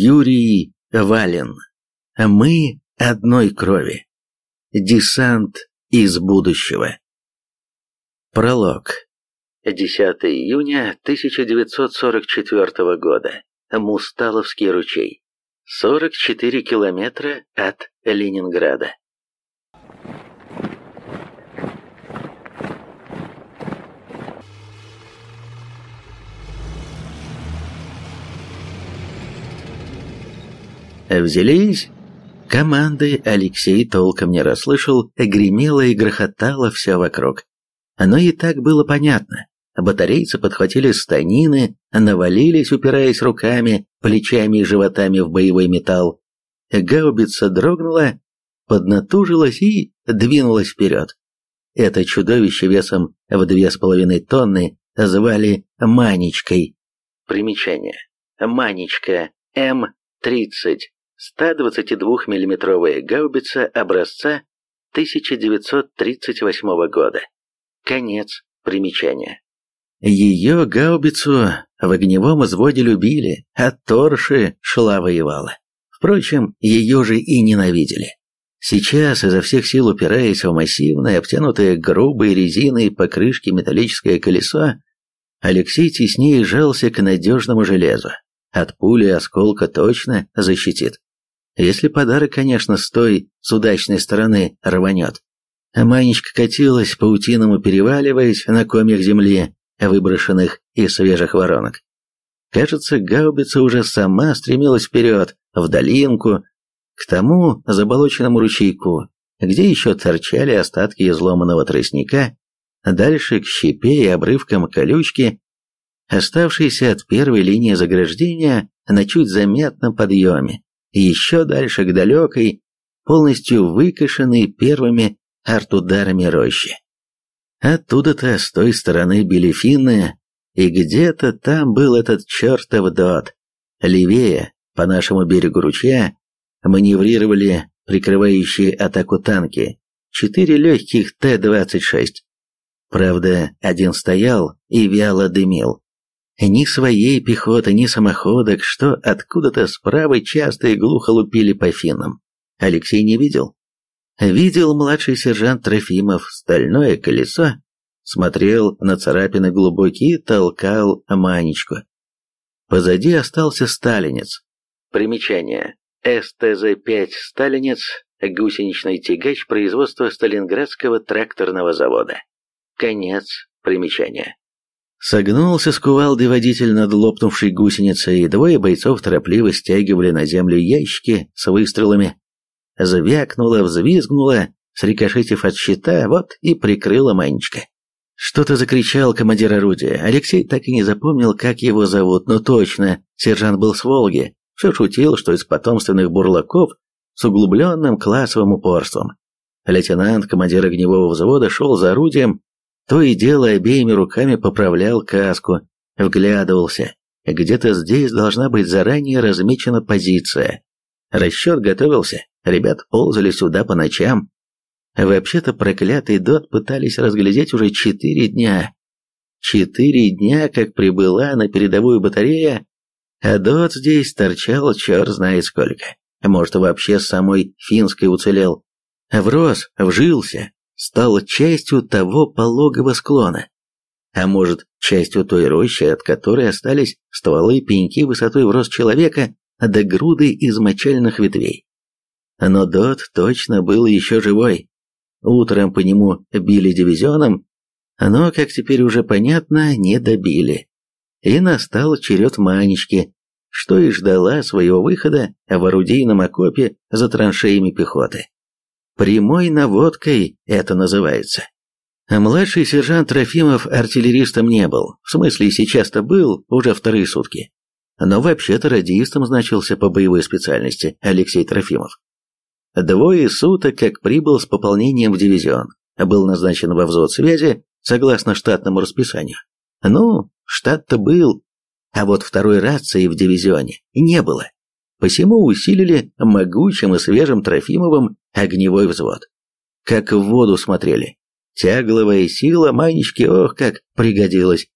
Юрий Вален. Мы одной крови. Десант из будущего. Пролог. 10 июня 1944 года. Мусталовский ручей. 44 километра от Ленинграда. Взялись? Команды Алексей толком не расслышал, гремело и грохотало все вокруг. Но и так было понятно. Батарейцы подхватили станины, навалились, упираясь руками, плечами и животами в боевой металл. Гаубица дрогнула, поднатужилась и двинулась вперед. Это чудовище весом в две с половиной тонны звали Манечкой. Примечание. Манечка М-30. 122 миллиметровая гаубица образца 1938 года. Конец примечания. Ее гаубицу в огневом изводе любили, а Торши шла воевала. Впрочем, ее же и ненавидели. Сейчас, изо всех сил упираясь в массивное, обтянутое грубой резиной покрышки металлическое колесо, Алексей теснее жался к надежному железу. От пули осколка точно защитит. Если подарок, конечно, с той, с удачной стороны, рванет. А Манечка катилась, паутиному переваливаясь на комьях земли, выброшенных из свежих воронок. Кажется, гаубица уже сама стремилась вперед, в долинку, к тому заболоченному ручейку, где еще торчали остатки изломанного тростника, дальше к щепе и обрывкам колючки, оставшиеся от первой линии заграждения на чуть заметном подъеме, еще дальше к далекой, полностью выкошенной первыми артударами рощи. Оттуда-то с той стороны били финны, и где-то там был этот чертов дот. Левее, по нашему берегу ручья, маневрировали прикрывающие атаку танки, четыре легких Т-26. Правда, один стоял и вяло дымил. Ни своей пехоты, ни самоходок, что откуда-то справа часто и глухо лупили по финнам. Алексей не видел. Видел младший сержант Трофимов стальное колесо, смотрел на царапины глубокие, толкал Манечку. Позади остался сталинец. Примечание. СТЗ-5 «Сталинец» – гусеничный тягач производства Сталинградского тракторного завода. Конец примечания. Согнулся с кувалдой водитель над лопнувшей гусеницей, и двое бойцов торопливо стягивали на землю ящики с выстрелами. Звякнуло, взвизгнуло, срикошетив от щита, вот и прикрыла Манечка. Что-то закричал командир орудия. Алексей так и не запомнил, как его зовут, но точно, сержант был с Волги. Все шутил, что из потомственных бурлаков с углубленным классовым упорством. Лейтенант, командир огневого взвода, шел за орудием, то и дело обеими руками поправлял каску, вглядывался. Где-то здесь должна быть заранее размечена позиция. Расчет готовился, ребят ползали сюда по ночам. Вообще-то проклятый ДОТ пытались разглядеть уже четыре дня. Четыре дня, как прибыла на передовую батарея, а ДОТ здесь торчал черт знает сколько. Может, вообще самой финской уцелел. Врос, вжился, стал частью того пологого склона. А может, частью той рощи, от которой остались стволы пеньки высотой в рост человека до груды измочальных ветвей. Но Дот точно был еще живой. Утром по нему били дивизионом, но, как теперь уже понятно, не добили. И настал черед Манечки, что и ждала своего выхода в орудийном окопе за траншеями пехоты. Прямой наводкой это называется. А младший сержант Трофимов артиллеристом не был, в смысле сейчас-то был уже вторые сутки. Но вообще-то радистом значился по боевой специальности Алексей Трофимов. Двое суток как прибыл с пополнением в дивизион, был назначен во взвод связи согласно штатному расписанию. Ну, штат-то был, а вот второй рации в дивизионе не было. Посему усилили могучим и свежим Трофимовым огневой взвод. Как в воду смотрели. Тягловая сила Манечки, ох, как пригодилась.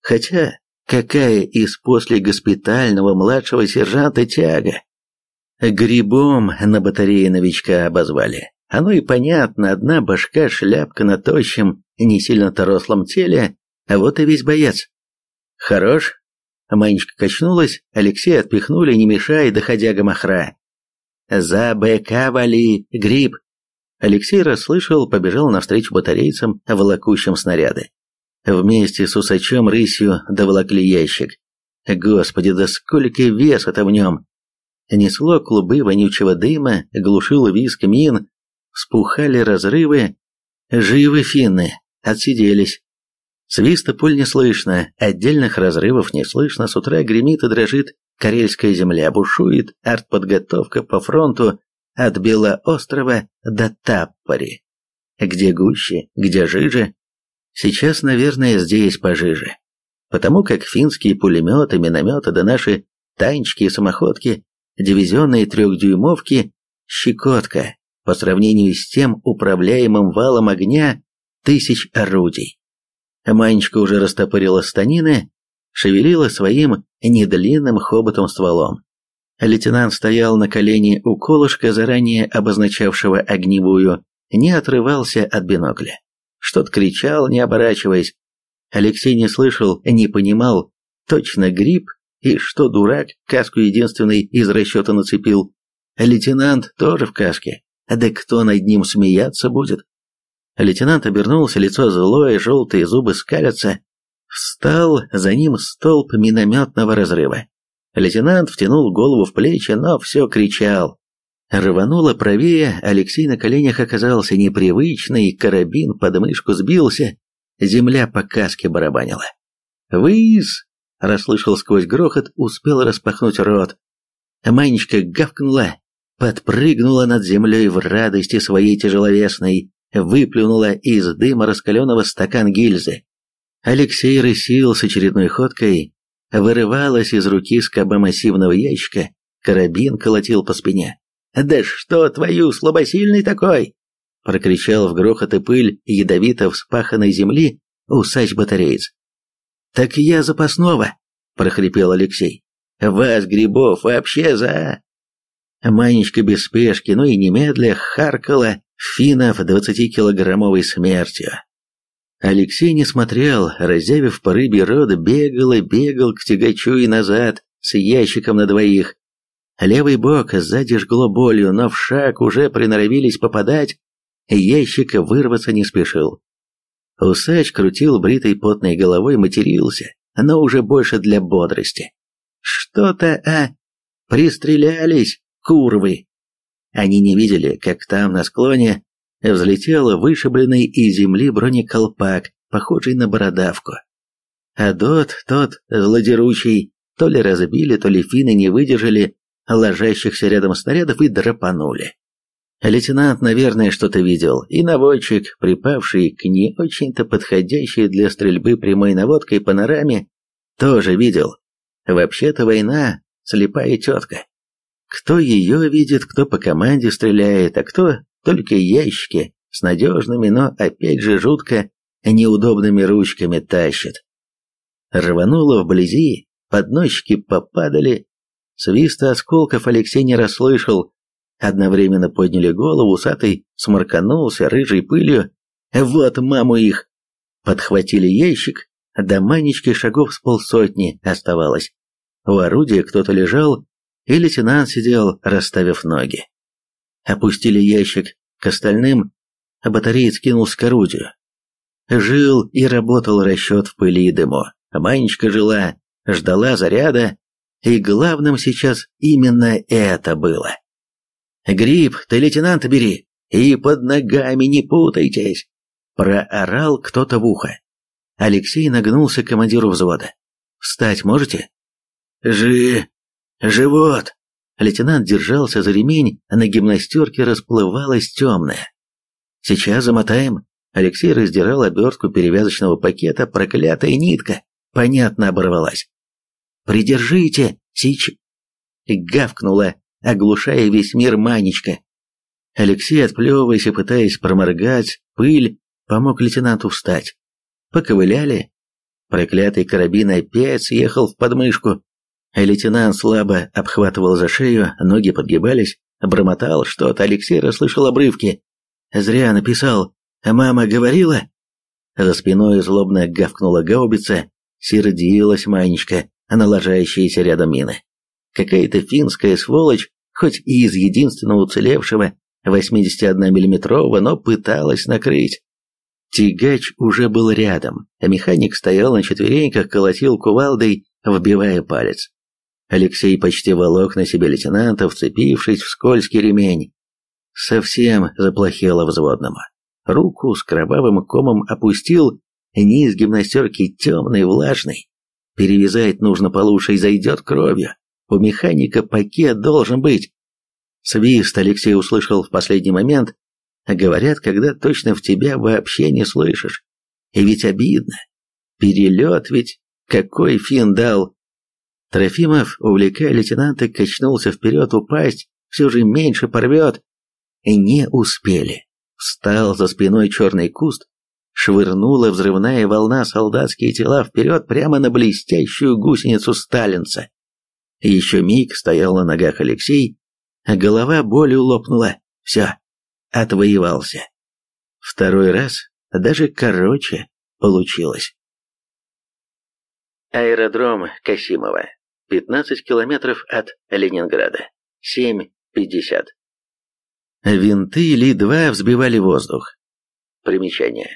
Хотя, Какая из после госпитального младшего сержанта тяга? Грибом на батарее новичка обозвали. Оно и понятно, одна башка, шляпка на тощем, не сильно-то теле, а вот и весь боец. Хорош? Манечка качнулась, Алексей отпихнули, не мешая, доходя гамахра. «За БК вали, гриб!» Алексей расслышал, побежал навстречу батарейцам, волокущим снаряды. Вместе с усачом рысью доволокли ящик. Господи, да сколько веса-то в нем! Несло клубы вонючего дыма, глушило виск мин, вспухали разрывы. Живы финны, отсиделись. Свиста пуль не слышно, отдельных разрывов не слышно, с утра гремит и дрожит Карельская земля, бушует артподготовка по фронту от Белоострова до Таппари. Где гуще, где жиже? Сейчас, наверное, здесь пожиже. Потому как финские пулеметы, минометы да наши танчики и самоходки, дивизионные трехдюймовки, щекотка по сравнению с тем управляемым валом огня тысяч орудий. Манечка уже растопырила станины, шевелила своим недлинным хоботом стволом. Лейтенант стоял на колене у колышка, заранее обозначавшего огневую, не отрывался от бинокля. Что-то кричал, не оборачиваясь. Алексей не слышал, не понимал, точно гриб, и что дурак, каску единственный из расчета нацепил. Лейтенант тоже в каске, да кто над ним смеяться будет? Лейтенант обернулся, лицо злое, желтые зубы скалятся. Встал за ним столб минометного разрыва. Лейтенант втянул голову в плечи, но все кричал. Рвануло правее, Алексей на коленях оказался непривычный, карабин под мышку сбился, земля по каске барабанила. «Высь!» — расслышал сквозь грохот, успел распахнуть рот. Манечка гавкнула, подпрыгнула над землей в радости своей тяжеловесной, выплюнула из дыма раскаленного стакан гильзы. Алексей рысил с очередной ходкой, вырывалась из руки скоба массивного ящика, карабин колотил по спине. «Да что твою, слабосильный такой!» прокричал в грохот и пыль ядовито вспаханной земли усач-батареец. «Так я запасного!» – прохрипел Алексей. «Вас, Грибов, вообще за...» Манечка без спешки, ну и немедля харкала финнов двадцатикилограммовой смертью. Алексей не смотрел, разявив по рыбе рот, бегал и бегал к тягачу и назад, с ящиком на двоих. Левый бок сзади жгло болью, но в шаг уже приноровились попадать, ящик вырваться не спешил. Усач крутил бритой потной головой, матерился, но уже больше для бодрости. «Что-то, а? Пристрелялись, курвы!» Они не видели, как там, на склоне, взлетел вышибленный из земли бронеколпак, похожий на бородавку. А дот, тот, злодеручий, то ли разбили, то ли финны не выдержали ложащихся рядом снарядов и драпанули. Лейтенант, наверное, что-то видел, и наводчик, припавший к не очень-то подходящей для стрельбы прямой наводкой панораме, тоже видел. Вообще-то война — слепая тетка. Кто ее видит, кто по команде стреляет, а кто только ящики с надежными, но опять же жутко неудобными ручками тащит. Рвануло вблизи, подносчики попадали. Свиста осколков Алексей не расслышал. Одновременно подняли голову, усатый сморканулся рыжей пылью. Вот маму их! Подхватили ящик, до манечки шагов с полсотни оставалось. У орудия кто-то лежал, и лейтенант сидел, расставив ноги. Опустили ящик к остальным, а батареец кинулся к орудию. Жил и работал расчет в пыли и дыму. Манечка жила, ждала заряда, и главным сейчас именно это было. «Гриб, ты лейтенанта бери, и под ногами не путайтесь!» Проорал кто-то в ухо. Алексей нагнулся к командиру взвода. «Встать можете?» «Жи... живот!» Лейтенант держался за ремень, а на гимнастерке расплывалась темная. «Сейчас замотаем». Алексей раздирал обертку перевязочного пакета, проклятая нитка, понятно оборвалась. «Придержите, сич...» Гавкнула, оглушая весь мир Манечка. Алексей, отплевываясь и пытаясь проморгать пыль, помог лейтенанту встать. Поковыляли. Проклятый карабин опять съехал в подмышку. Лейтенант слабо обхватывал за шею, ноги подгибались, бормотал что-то, Алексей расслышал обрывки. «Зря написал. Мама говорила?» За спиной злобно гавкнула гаубица, сердилась Манечка, налажающаяся рядом мины. Какая-то финская сволочь, хоть и из единственного уцелевшего 81-миллиметрового, но пыталась накрыть. Тягач уже был рядом, а механик стоял на четвереньках, колотил кувалдой, вбивая палец. Алексей почти волок на себе лейтенанта, вцепившись в скользкий ремень. Совсем заплохело взводному. Руку с кровавым комом опустил, низ гимнастерки темный, влажный. Перевязать нужно получше и зайдет кровью. У механика пакет должен быть. Свист Алексей услышал в последний момент. Говорят, когда точно в тебя вообще не слышишь. И ведь обидно. Перелет ведь какой фин дал. Трофимов, увлекая лейтенанта, качнулся вперед, упасть, все же меньше порвет. Не успели. Встал за спиной черный куст, швырнула взрывная волна солдатские тела вперед прямо на блестящую гусеницу сталинца. Еще миг стоял на ногах Алексей, а голова болью лопнула. Все, отвоевался. Второй раз даже короче получилось. Аэродром Касимова. 15 километров от Ленинграда. 7.50. Винты Ли-2 взбивали воздух. Примечание.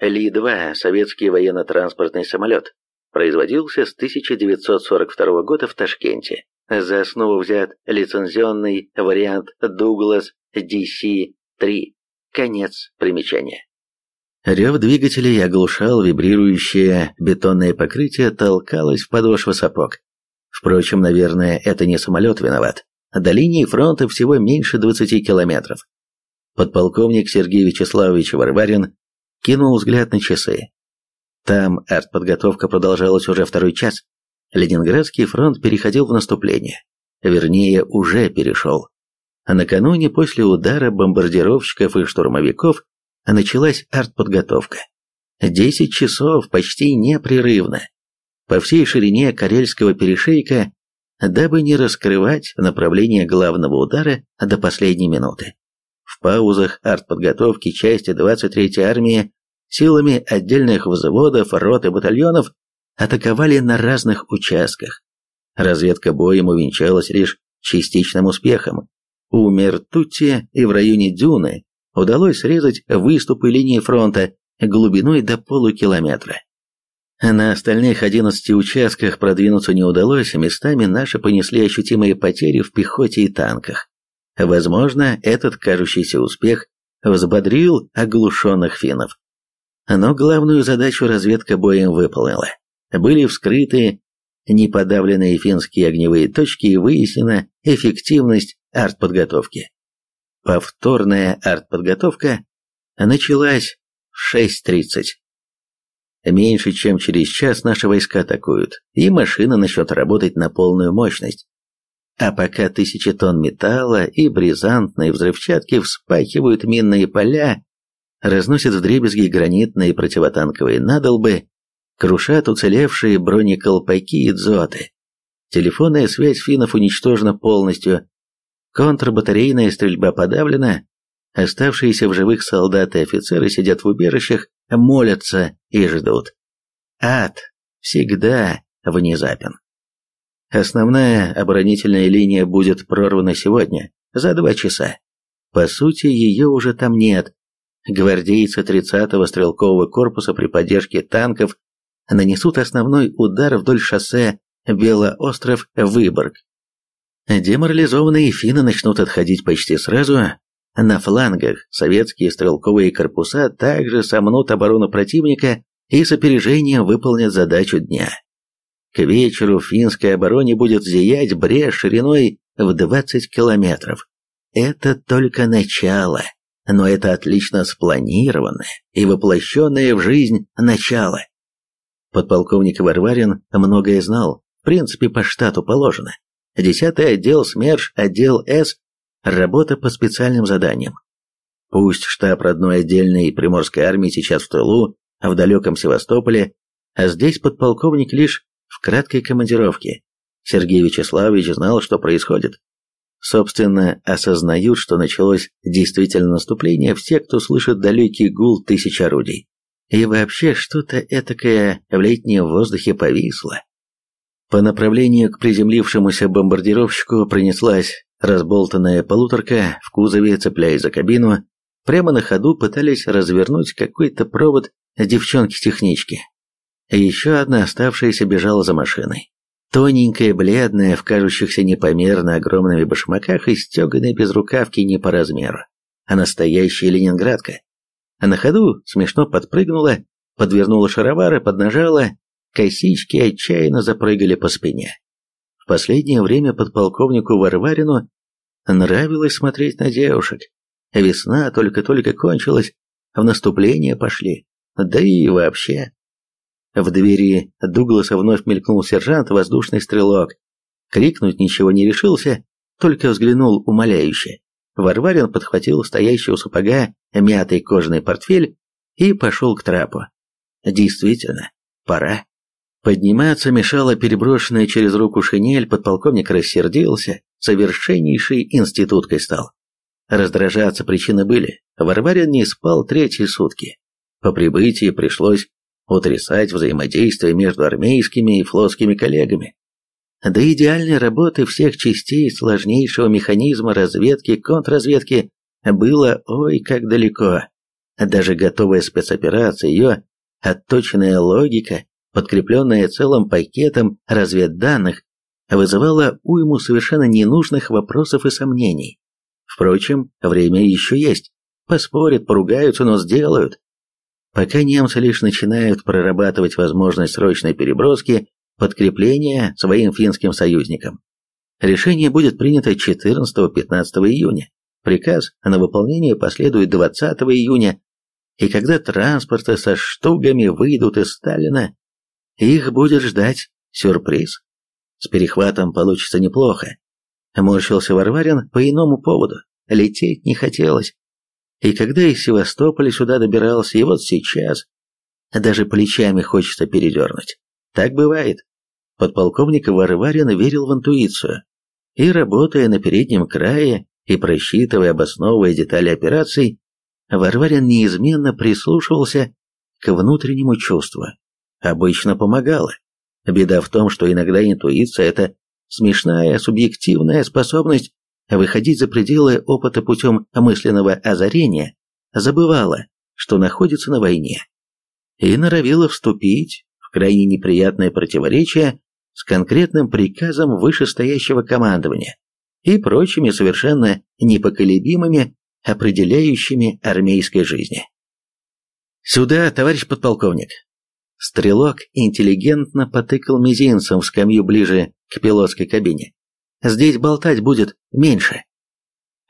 Ли-2 – советский военно-транспортный самолет, производился с 1942 года в Ташкенте. За основу взят лицензионный вариант Douglas DC-3. Конец примечания. Рев двигателей оглушал вибрирующее бетонное покрытие, толкалось в подошвы сапог. Впрочем, наверное, это не самолет виноват. До линии фронта всего меньше 20 километров. Подполковник Сергей Вячеславович Варварин кинул взгляд на часы. Там артподготовка продолжалась уже второй час. Ленинградский фронт переходил в наступление. Вернее, уже перешел. А накануне после удара бомбардировщиков и штурмовиков началась артподготовка. Десять часов почти непрерывно. По всей ширине Карельского перешейка, дабы не раскрывать направление главного удара до последней минуты. В паузах артподготовки части 23-й армии силами отдельных взводов, рот и батальонов атаковали на разных участках. Разведка боем увенчалась лишь частичным успехом. У Мертутти и в районе Дюны удалось срезать выступы линии фронта глубиной до полукилометра. На остальных 11 участках продвинуться не удалось, местами наши понесли ощутимые потери в пехоте и танках. Возможно, этот кажущийся успех взбодрил оглушенных финнов. Но главную задачу разведка боем выполнила. Были вскрыты неподавленные финские огневые точки и выяснена эффективность артподготовки. Повторная артподготовка началась в 6.30. Меньше чем через час наши войска атакуют, и машина начнет работать на полную мощность. А пока тысячи тонн металла и бризантной взрывчатки вспахивают минные поля, разносят вдребезги гранитные противотанковые надолбы, крушат уцелевшие бронеколпаки и дзоты. Телефонная связь финнов уничтожена полностью, контрбатарейная стрельба подавлена, оставшиеся в живых солдаты и офицеры сидят в убежищах, молятся и ждут. Ад всегда внезапен. Основная оборонительная линия будет прорвана сегодня, за два часа. По сути, ее уже там нет. Гвардейцы 30-го стрелкового корпуса при поддержке танков нанесут основной удар вдоль шоссе Белоостров-Выборг. Деморализованные финны начнут отходить почти сразу. На флангах советские стрелковые корпуса также сомнут оборону противника и с опережением выполнят задачу дня. К вечеру в финской обороне будет зиять брешь шириной в 20 километров. Это только начало, но это отлично спланированное и воплощенное в жизнь начало. Подполковник Варварин многое знал, в принципе, по штату положено. Десятый отдел СМЕРШ, отдел С, работа по специальным заданиям. Пусть штаб родной отдельной Приморской армии сейчас в тылу, в далеком Севастополе, А здесь подполковник лишь в краткой командировке. Сергей Вячеславович знал, что происходит. Собственно, осознают, что началось действительно наступление все, кто слышит далекий гул тысяч орудий. И вообще что-то этакое в летнем воздухе повисло. По направлению к приземлившемуся бомбардировщику пронеслась разболтанная полуторка в кузове, цепляясь за кабину. Прямо на ходу пытались развернуть какой-то провод девчонки-технички. Еще одна оставшаяся бежала за машиной. Тоненькая, бледная, в кажущихся непомерно огромными башмаках и стеганой безрукавки не по размеру, а настоящая ленинградка. А на ходу смешно подпрыгнула, подвернула шаровары, поднажала, косички отчаянно запрыгали по спине. В последнее время подполковнику Варварину нравилось смотреть на девушек. Весна только-только кончилась, в наступление пошли, да и вообще. В двери Дугласа вновь мелькнул сержант, воздушный стрелок. Крикнуть ничего не решился, только взглянул умоляюще. Варварин подхватил стоящий у сапога мятый кожаный портфель и пошел к трапу. Действительно, пора. Подниматься мешала переброшенная через руку шинель, подполковник рассердился, совершеннейшей институткой стал. Раздражаться причины были. Варварин не спал третьи сутки. По прибытии пришлось утрясать взаимодействие между армейскими и флотскими коллегами. До идеальной работы всех частей сложнейшего механизма разведки контрразведки было ой как далеко. Даже готовая спецоперация, ее отточенная логика, подкрепленная целым пакетом разведданных, вызывала уйму совершенно ненужных вопросов и сомнений. Впрочем, время еще есть. Поспорят, поругаются, но сделают. Пока немцы лишь начинают прорабатывать возможность срочной переброски подкрепления своим финским союзникам. Решение будет принято 14-15 июня. Приказ на выполнение последует 20 июня, и когда транспорты со штугами выйдут из Сталина, их будет ждать сюрприз. С перехватом получится неплохо. Морщился Варварин по иному поводу. Лететь не хотелось. И когда из Севастополя сюда добирался, и вот сейчас даже плечами хочется передернуть. Так бывает. Подполковник Варварин верил в интуицию. И работая на переднем крае, и просчитывая, обосновывая детали операций, Варварин неизменно прислушивался к внутреннему чувству. Обычно помогало. Беда в том, что иногда интуиция – это смешная субъективная способность выходить за пределы опыта путем мысленного озарения, забывала, что находится на войне, и норовила вступить в крайне неприятное противоречие с конкретным приказом вышестоящего командования и прочими совершенно непоколебимыми определяющими армейской жизни. «Сюда, товарищ подполковник!» Стрелок интеллигентно потыкал мизинцем в скамью ближе к пилотской кабине. Здесь болтать будет меньше.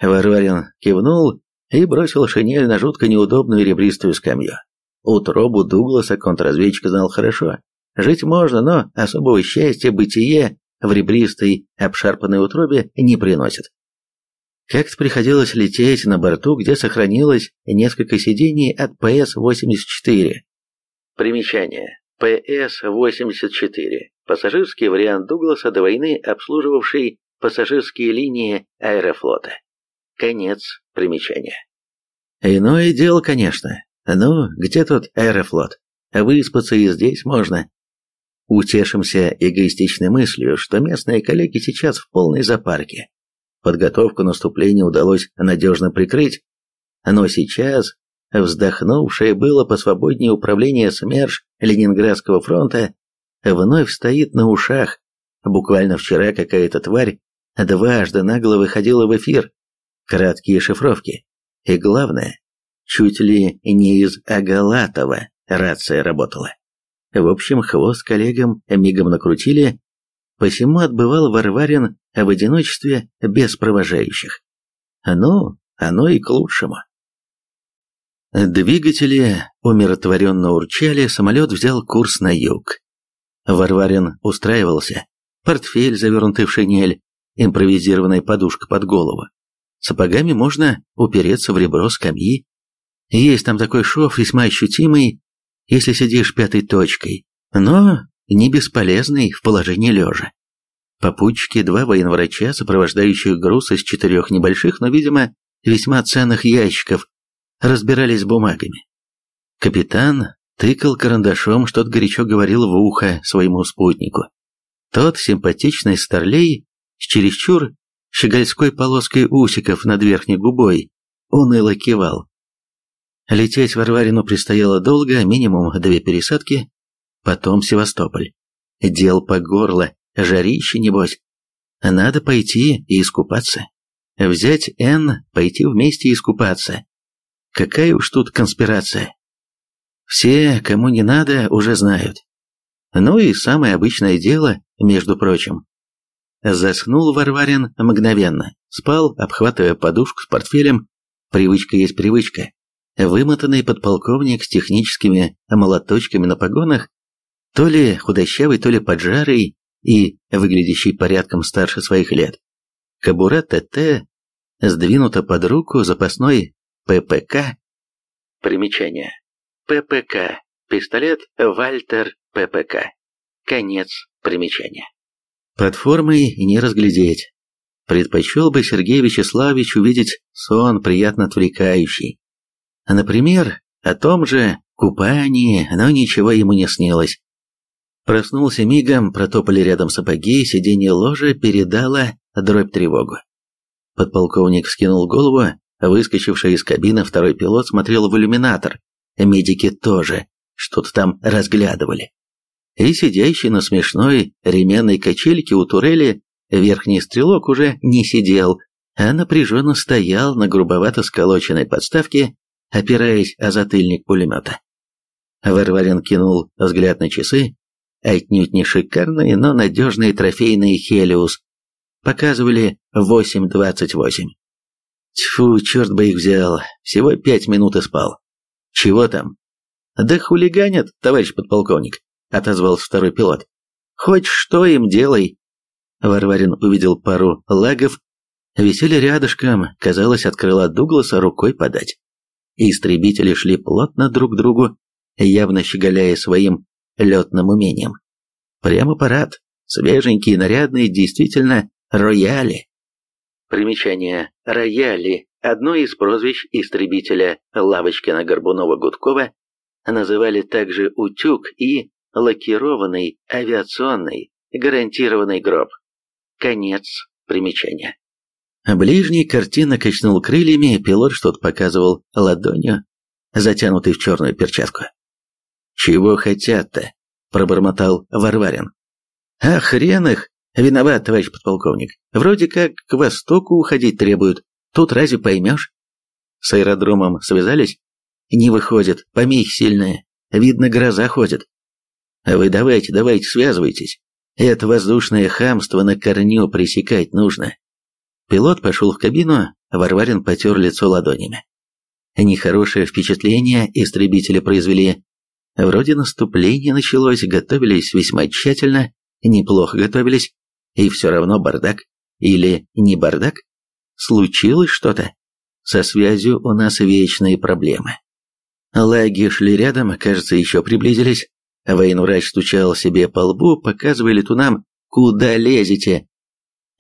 Варварин кивнул и бросил шинель на жутко неудобную ребристую скамью. Утробу Дугласа контрразведчик знал хорошо. Жить можно, но особого счастья бытие в ребристой обшарпанной утробе не приносит. Как-то приходилось лететь на борту, где сохранилось несколько сидений от ПС-84. Примечание. ПС-84. Пассажирский вариант Дугласа до войны обслуживавший пассажирские линии аэрофлота. Конец примечания. Иное дело, конечно. Ну, где тут аэрофлот? Выспаться и здесь можно. Утешимся эгоистичной мыслью, что местные коллеги сейчас в полной запарке. Подготовку наступления удалось надежно прикрыть, но сейчас, вздохнувшее было посвободнее управление СМЕРШ Ленинградского фронта, вновь стоит на ушах. Буквально вчера какая-то тварь дважды нагло выходила в эфир. Краткие шифровки. И главное, чуть ли не из Агалатова рация работала. В общем, хвост коллегам мигом накрутили, посему отбывал Варварин в одиночестве без провожающих. Ну, оно и к лучшему. Двигатели умиротворенно урчали, самолет взял курс на юг. Варварин устраивался. Портфель, завернутый в шинель, импровизированная подушка под голову. Сапогами можно упереться в ребро скамьи. Есть там такой шов, весьма ощутимый, если сидишь пятой точкой, но не бесполезный в положении лежа. Попутчики, два военврача, сопровождающих груз из четырех небольших, но, видимо, весьма ценных ящиков, разбирались с бумагами. Капитан тыкал карандашом, что-то горячо говорил в ухо своему спутнику. Тот симпатичный старлей с чересчур щегольской полоской усиков над верхней губой уныло кивал. Лететь Варварину предстояло долго, минимум две пересадки, потом Севастополь. Дел по горло, жарище небось. Надо пойти и искупаться. Взять Н, пойти вместе и искупаться. Какая уж тут конспирация. Все, кому не надо, уже знают. Ну и самое обычное дело, между прочим. Заснул Варварин мгновенно, спал, обхватывая подушку с портфелем. Привычка есть привычка. Вымотанный подполковник с техническими молоточками на погонах, то ли худощавый, то ли поджарый и выглядящий порядком старше своих лет. Кобура ТТ сдвинута под руку запасной ППК. Примечание. ППК. Пистолет Вальтер ППК. Конец примечания. Под формой не разглядеть. Предпочел бы Сергей Вячеславович увидеть сон приятно отвлекающий. Например, о том же купании, но ничего ему не снилось. Проснулся мигом, протопали рядом сапоги, сиденье ложа передало дробь тревогу. Подполковник вскинул голову, выскочивший из кабины второй пилот смотрел в иллюминатор, медики тоже что-то там разглядывали. И сидящий на смешной ременной качельке у турели верхний стрелок уже не сидел, а напряженно стоял на грубовато сколоченной подставке, опираясь о затыльник пулемета. Варварин кинул взгляд на часы, отнюдь не шикарные, но надежные трофейные «Хелиус», показывали 8.28. Тьфу, черт бы их взял, всего пять минут и спал. Чего там? Да хулиганят, товарищ подполковник, отозвался второй пилот. Хоть что им делай. Варварин увидел пару лагов, висели рядышком, казалось, открыла Дугласа рукой подать. Истребители шли плотно друг к другу, явно щеголяя своим летным умением. Прямо парад, свеженькие, нарядные, действительно, рояли. Примечание. Рояли одно из прозвищ истребителя Лавочкина-Горбунова-Гудкова, называли также «утюг» и «лакированный авиационный гарантированный гроб». Конец примечания. Ближний картина качнул крыльями, пилот что-то показывал ладонью, затянутый в черную перчатку. «Чего хотят-то?» – пробормотал Варварин. «А хрен их! Виноват, товарищ подполковник. Вроде как к востоку уходить требуют. Тут разве поймешь? С аэродромом связались? Не выходит, помехи сильные. Видно, гроза ходит. Вы давайте, давайте, связывайтесь. Это воздушное хамство на корню пресекать нужно. Пилот пошел в кабину, Варварин потер лицо ладонями. Нехорошее впечатление истребители произвели. Вроде наступление началось, готовились весьма тщательно, неплохо готовились, и все равно бардак. Или не бардак? Случилось что-то? Со связью у нас вечные проблемы. Лаги шли рядом, кажется, еще приблизились. Военврач стучал себе по лбу, показывая летунам, куда лезете.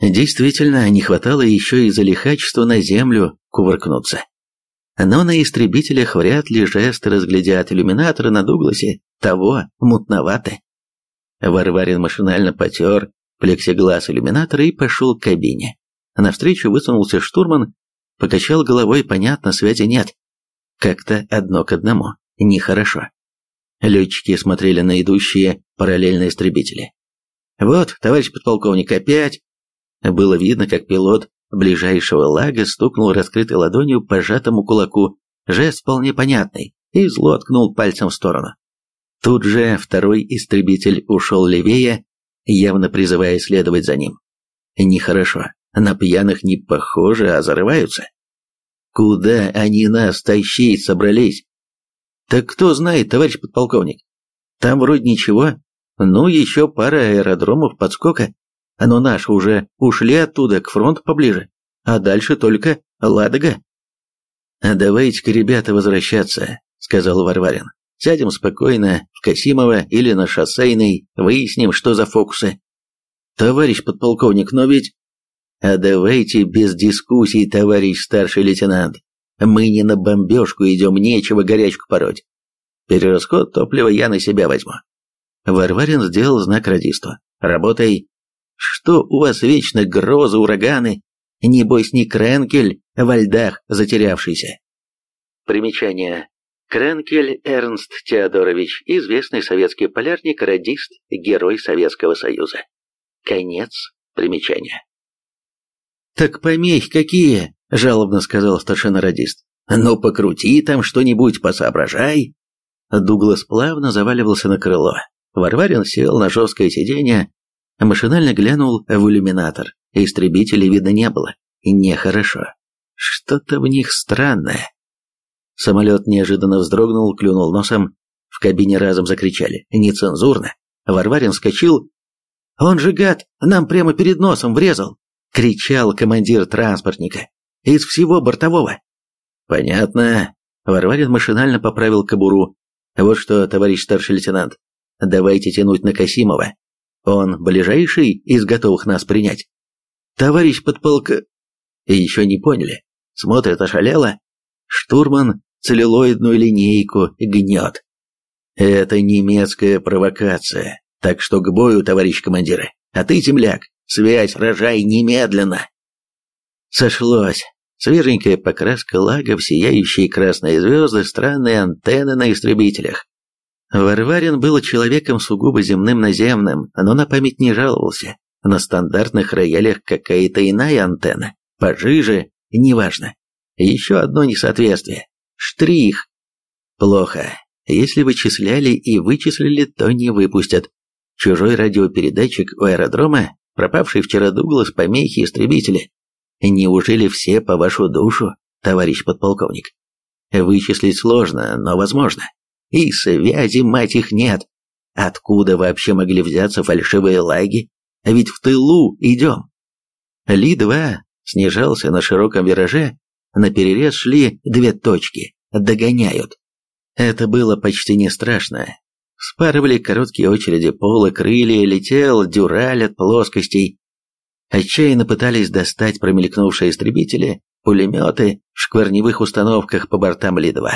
Действительно, не хватало еще и за лихачество на землю кувыркнуться. Но на истребителях вряд ли жесты разглядят иллюминаторы на Дугласе, того мутноваты. Варварин машинально потер плексиглаз иллюминатора и пошел к кабине. Навстречу высунулся штурман, покачал головой, понятно, связи нет. Как-то одно к одному, нехорошо. Летчики смотрели на идущие параллельно истребители. «Вот, товарищ подполковник, опять!» Было видно, как пилот ближайшего лага стукнул раскрытой ладонью по сжатому кулаку, жест вполне понятный, и зло ткнул пальцем в сторону. Тут же второй истребитель ушел левее, явно призывая следовать за ним. Нехорошо. На пьяных не похоже, а зарываются. Куда они нас тащить собрались? Так кто знает, товарищ подполковник? Там вроде ничего. Ну, еще пара аэродромов подскока. Но наши уже ушли оттуда, к фронту поближе. А дальше только Ладога. «Давайте-ка, ребята, возвращаться», — сказал Варварин. Сядем спокойно в Касимово или на шоссейный, выясним, что за фокусы. Товарищ подполковник, но ведь... А давайте без дискуссий, товарищ старший лейтенант. Мы не на бомбежку идем, нечего горячку пороть. Перерасход топлива я на себя возьму. Варварин сделал знак радисту. Работай. Что у вас вечно грозы, ураганы? Небось не Кренкель во льдах затерявшийся. Примечание. Кренкель Эрнст Теодорович, известный советский полярник, радист, герой Советского Союза. Конец примечания. «Так помехи какие?» – жалобно сказал старшина-радист. «Ну, покрути там что-нибудь, посоображай». Дуглас плавно заваливался на крыло. Варварин сел на жесткое сиденье, машинально глянул в иллюминатор. Истребителей видно не было. Нехорошо. Что-то в них странное. Самолет неожиданно вздрогнул, клюнул носом. В кабине разом закричали. Нецензурно. Варварин вскочил. «Он же, гад, нам прямо перед носом врезал!» Кричал командир транспортника. «Из всего бортового!» «Понятно». Варварин машинально поправил кобуру. «Вот что, товарищ старший лейтенант, давайте тянуть на Касимова. Он ближайший из готовых нас принять». «Товарищ подполк...» И еще не поняли. Смотрят ошалело. Штурман целлюлоидную линейку гнет. Это немецкая провокация. Так что к бою, товарищ командиры. А ты, земляк, связь рожай немедленно. Сошлось. Свеженькая покраска лагов, сияющие красные звезды, странные антенны на истребителях. Варварин был человеком сугубо земным-наземным, но на память не жаловался. На стандартных роялях какая-то иная антенна, пожиже, неважно. Еще одно несоответствие. Штрих. Плохо. Если вычисляли и вычислили, то не выпустят. Чужой радиопередатчик у аэродрома, пропавший вчера Дуглас, помехи, истребители. Неужели все по вашу душу, товарищ подполковник? Вычислить сложно, но возможно. И связи, мать их, нет. Откуда вообще могли взяться фальшивые лаги? Ведь в тылу идем. Ли-2 снижался на широком вираже, на перерез шли две точки, догоняют. Это было почти не страшно. Спарывали короткие очереди пола, крылья, летел дюраль от плоскостей. Отчаянно пытались достать промелькнувшие истребители, пулеметы в шкварневых установках по бортам Ли-2.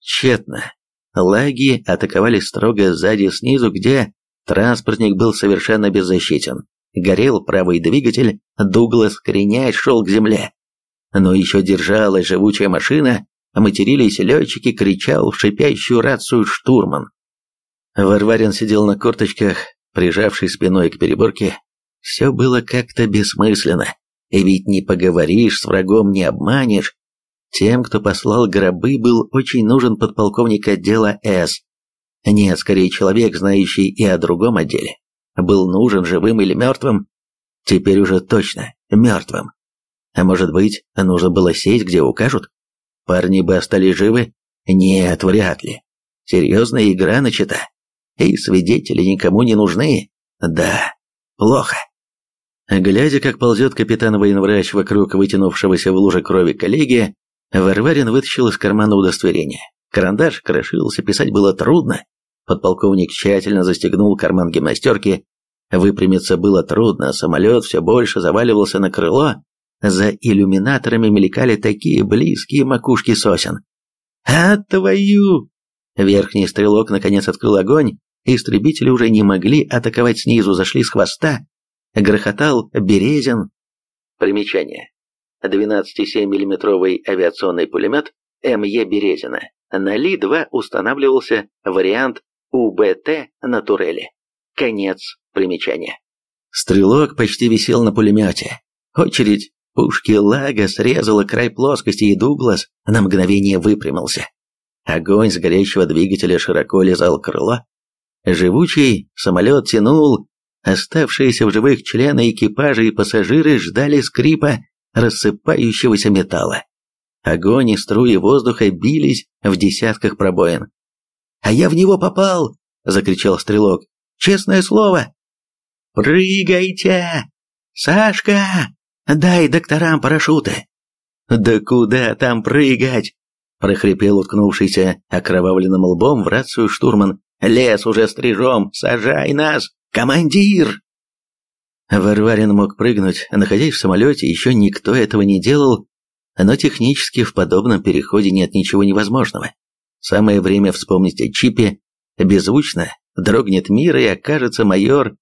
Тщетно. Лаги атаковали строго сзади снизу, где транспортник был совершенно беззащитен. Горел правый двигатель, Дуглас, кренясь, шел к земле. Но еще держалась живучая машина, матерились летчики, кричал в шипящую рацию штурман. Варварин сидел на корточках, прижавший спиной к переборке. Все было как-то бессмысленно. И ведь не поговоришь с врагом, не обманешь. Тем, кто послал гробы, был очень нужен подполковник отдела С. Нет, скорее человек, знающий и о другом отделе. Был нужен живым или мертвым? Теперь уже точно мертвым. А может быть, нужно было сесть, где укажут? Парни бы остались живы? Нет, вряд ли. Серьезная игра начата. И свидетели никому не нужны. Да, плохо. Глядя, как ползет капитан военврач вокруг вытянувшегося в луже крови коллеги, Варварин вытащил из кармана удостоверение. Карандаш крошился, писать было трудно. Подполковник тщательно застегнул карман гимнастерки. Выпрямиться было трудно, самолет все больше заваливался на крыло, за иллюминаторами мелькали такие близкие макушки сосен. «А твою!» Верхний стрелок наконец открыл огонь, истребители уже не могли атаковать снизу, зашли с хвоста. Грохотал Березин. Примечание. 12,7 миллиметровый авиационный пулемет МЕ Березина. На Ли-2 устанавливался вариант УБТ на турели. Конец примечания. Стрелок почти висел на пулемете. Очередь Пушки Лага срезала край плоскости, и Дуглас на мгновение выпрямился. Огонь с горящего двигателя широко лизал крыло. Живучий самолет тянул. Оставшиеся в живых члены экипажа и пассажиры ждали скрипа рассыпающегося металла. Огонь и струи воздуха бились в десятках пробоин. «А я в него попал!» — закричал стрелок. «Честное слово!» «Прыгайте! Сашка!» Дай докторам парашюты. Да куда там прыгать? — прохрипел уткнувшийся окровавленным лбом в рацию штурман. «Лес уже стрижом! Сажай нас! Командир!» Варварин мог прыгнуть, находясь в самолете, еще никто этого не делал, но технически в подобном переходе нет ничего невозможного. Самое время вспомнить о чипе. Беззвучно дрогнет мир и окажется майор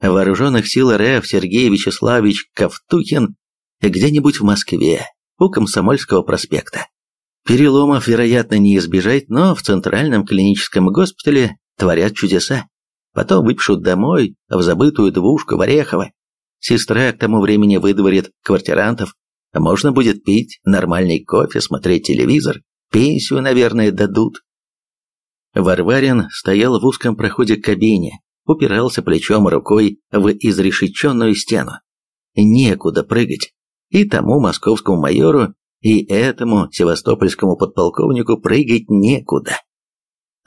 вооруженных сил РФ Сергей Вячеславович Ковтухин где-нибудь в Москве, у Комсомольского проспекта. Переломов, вероятно, не избежать, но в Центральном клиническом госпитале творят чудеса. Потом выпишут домой, в забытую двушку в Орехово. Сестра к тому времени выдворит квартирантов. Можно будет пить нормальный кофе, смотреть телевизор. Пенсию, наверное, дадут. Варварин стоял в узком проходе кабине, упирался плечом и рукой в изрешеченную стену. Некуда прыгать. И тому московскому майору, и этому севастопольскому подполковнику прыгать некуда.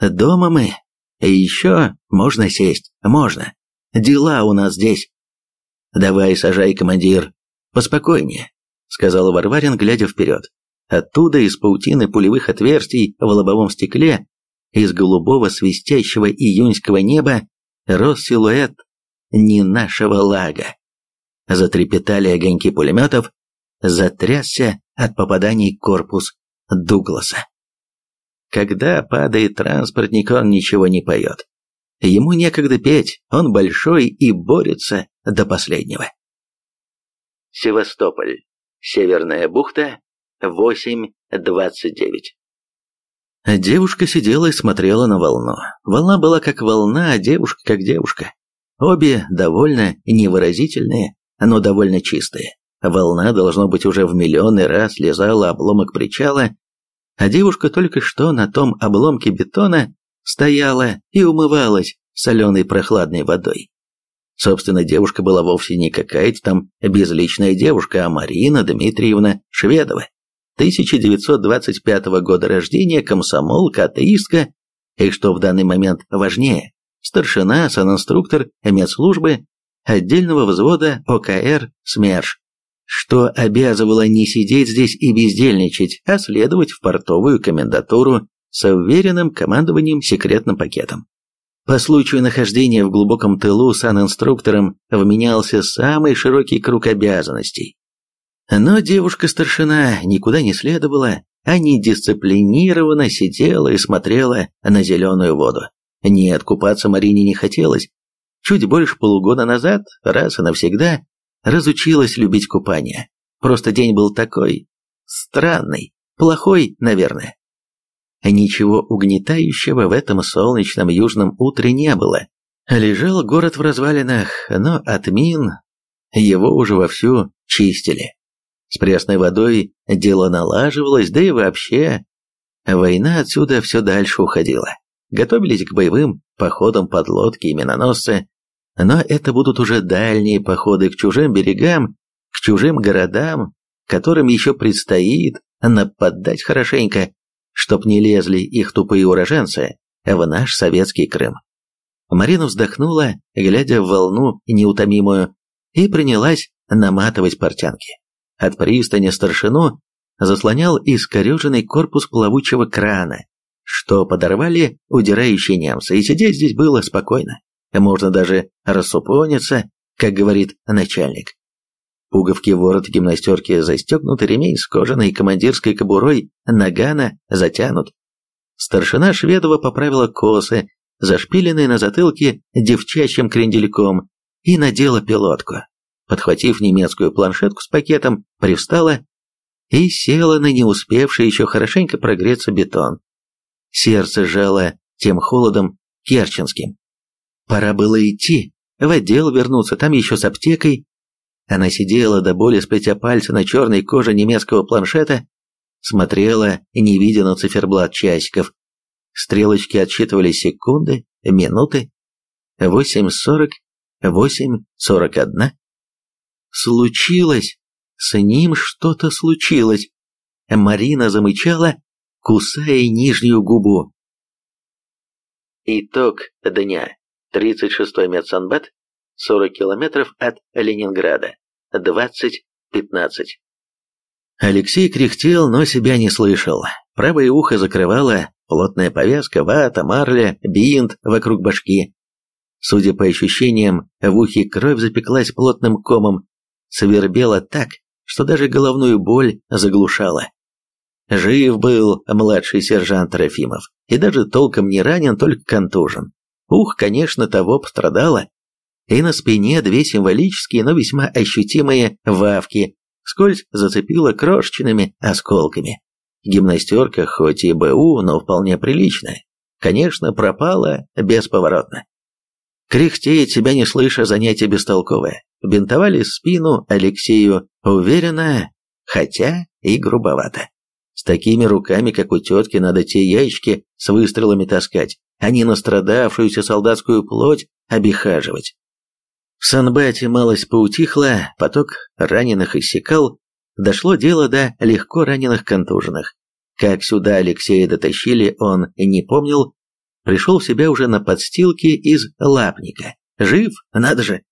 Дома мы. Еще можно сесть, можно. Дела у нас здесь. Давай, сажай, командир. Поспокойнее, сказал Варварин, глядя вперед. Оттуда из паутины пулевых отверстий в лобовом стекле, из голубого свистящего июньского неба, рос силуэт не нашего лага. Затрепетали огоньки пулеметов, затрясся от попаданий корпус Дугласа. Когда падает транспортник, он ничего не поет. Ему некогда петь, он большой и борется до последнего. Севастополь. Северная бухта. 8.29. Девушка сидела и смотрела на волну. Волна была как волна, а девушка как девушка. Обе довольно невыразительные, но довольно чистые. Волна, должно быть, уже в миллионный раз лизала обломок причала, а девушка только что на том обломке бетона стояла и умывалась соленой прохладной водой. Собственно, девушка была вовсе не какая-то там безличная девушка, а Марина Дмитриевна Шведова. 1925 года рождения, комсомолка, атеистка, и что в данный момент важнее, старшина, санинструктор медслужбы отдельного взвода ОКР СМЕРШ, что обязывало не сидеть здесь и бездельничать, а следовать в портовую комендатуру с уверенным командованием секретным пакетом. По случаю нахождения в глубоком тылу санинструктором вменялся самый широкий круг обязанностей. Но девушка-старшина никуда не следовала, а недисциплинированно сидела и смотрела на зеленую воду. Нет, купаться Марине не хотелось. Чуть больше полугода назад, раз и навсегда, разучилась любить купание. Просто день был такой... странный, плохой, наверное. Ничего угнетающего в этом солнечном южном утре не было. Лежал город в развалинах, но от мин его уже вовсю чистили. С пресной водой дело налаживалось, да и вообще война отсюда все дальше уходила. Готовились к боевым походам подлодки и миноносцы, но это будут уже дальние походы к чужим берегам, к чужим городам, которым еще предстоит нападать хорошенько, чтоб не лезли их тупые уроженцы в наш советский Крым. Марина вздохнула, глядя в волну неутомимую, и принялась наматывать портянки. От пристани старшину заслонял искореженный корпус плавучего крана, что подорвали удирающие немцы, и сидеть здесь было спокойно. Можно даже рассупониться, как говорит начальник. Пуговки ворот гимнастерки застегнуты, ремень с кожаной командирской кобурой нагана затянут. Старшина Шведова поправила косы, зашпиленные на затылке девчачьим крендельком, и надела пилотку. Подхватив немецкую планшетку с пакетом, привстала и села на не успевший еще хорошенько прогреться бетон. Сердце жало тем холодом керченским. Пора было идти, в отдел вернуться, там еще с аптекой, она сидела до боли, сплетя пальцы на черной коже немецкого планшета, смотрела, не видя на циферблат часиков. Стрелочки отсчитывали секунды, минуты. Восемь сорок, восемь сорок одна. Случилось! С ним что-то случилось. Марина замычала, кусая нижнюю губу. Итог дня. 36-й медсанбат 40 километров от Ленинграда. 20.15. Алексей кряхтел, но себя не слышал. Правое ухо закрывала плотная повязка, вата, марля, бинт вокруг башки. Судя по ощущениям, в ухе кровь запеклась плотным комом, свербела так, что даже головную боль заглушала. Жив был младший сержант Трофимов, и даже толком не ранен, только контужен. Ух, конечно, того пострадало. И на спине две символические, но весьма ощутимые вавки, скользь зацепила крошечными осколками. Гимнастерка, хоть и БУ, но вполне приличная, конечно, пропала бесповоротно. Кряхтеет себя не слыша, занятие бестолковое. Бинтовали спину Алексею уверенно, хотя и грубовато. С такими руками, как у тетки, надо те яички с выстрелами таскать, а не настрадавшуюся солдатскую плоть обихаживать. В Санбате малость поутихла, поток раненых иссякал, дошло дело до легко раненых контуженных. Как сюда Алексея дотащили, он не помнил, пришел в себя уже на подстилке из лапника. Жив, надо же.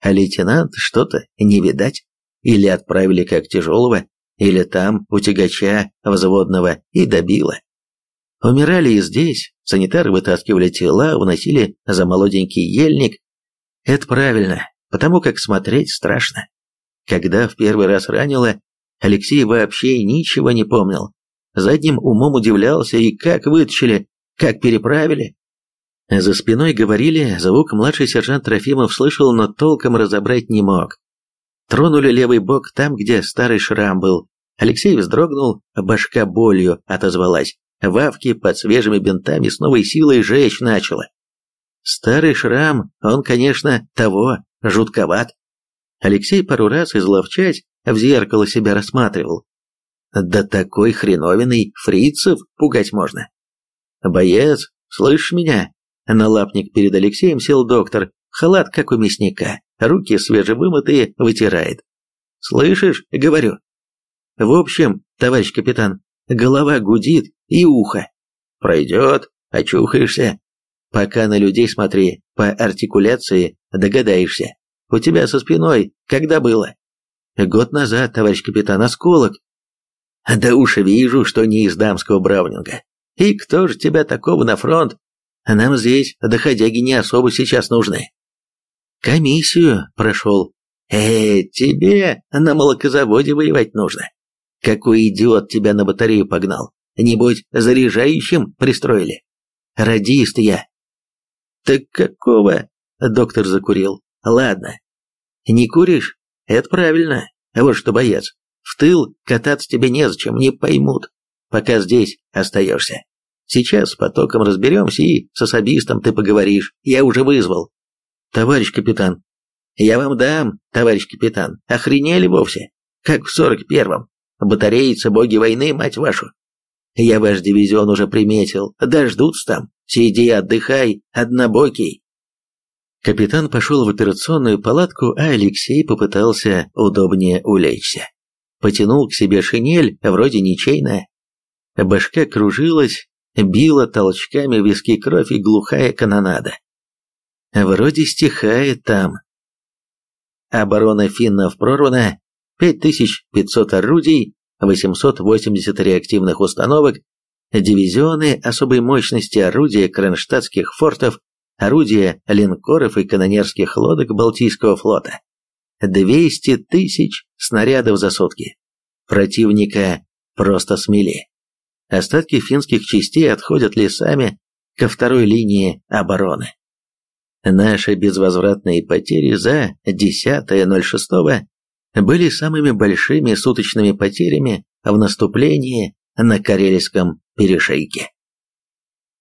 А лейтенант что-то не видать. Или отправили как тяжелого, или там у тягача взводного и добило. Умирали и здесь, санитары вытаскивали тела, уносили за молоденький ельник. Это правильно, потому как смотреть страшно. Когда в первый раз ранило, Алексей вообще ничего не помнил. Задним умом удивлялся и как вытащили, как переправили. За спиной говорили, звук младший сержант Трофимов слышал, но толком разобрать не мог. Тронули левый бок там, где старый шрам был. Алексей вздрогнул, башка болью отозвалась. Вавки под свежими бинтами с новой силой жечь начала. Старый шрам, он, конечно, того, жутковат. Алексей пару раз изловчать в зеркало себя рассматривал. Да такой хреновиной фрицев пугать можно. Боец, слышишь меня? На лапник перед Алексеем сел доктор, халат как у мясника, руки свежевымытые вытирает. Слышишь, говорю. В общем, товарищ капитан, голова гудит и ухо. Пройдет, очухаешься. Пока на людей смотри, по артикуляции догадаешься. У тебя со спиной когда было? Год назад, товарищ капитан, осколок. Да уж вижу, что не из дамского браунинга. И кто же тебя такого на фронт? Нам здесь доходяги не особо сейчас нужны. Комиссию прошел. Э, тебе на молокозаводе воевать нужно. Какой идиот тебя на батарею погнал? Небось, заряжающим пристроили. Радист я. Так какого? Доктор закурил. Ладно. Не куришь? Это правильно. Вот что, боец, в тыл кататься тебе незачем, не поймут, пока здесь остаешься. Сейчас с потоком разберемся и с особистом ты поговоришь. Я уже вызвал. Товарищ капитан. Я вам дам, товарищ капитан. Охренели вовсе? Как в сорок первом. Батарейцы, боги войны, мать вашу. Я ваш дивизион уже приметил. Дождутся там. Сиди, отдыхай, однобокий. Капитан пошел в операционную палатку, а Алексей попытался удобнее улечься. Потянул к себе шинель, вроде ничейная. Башка кружилась, била толчками виски кровь и глухая канонада. Вроде стихает там. Оборона финнов прорвана, 5500 орудий, 880 реактивных установок, дивизионы особой мощности орудия кронштадтских фортов орудия линкоров и канонерских лодок Балтийского флота. 200 тысяч снарядов за сутки. Противника просто смели. Остатки финских частей отходят лесами ко второй линии обороны. Наши безвозвратные потери за 10.06 были самыми большими суточными потерями в наступлении на Карельском перешейке.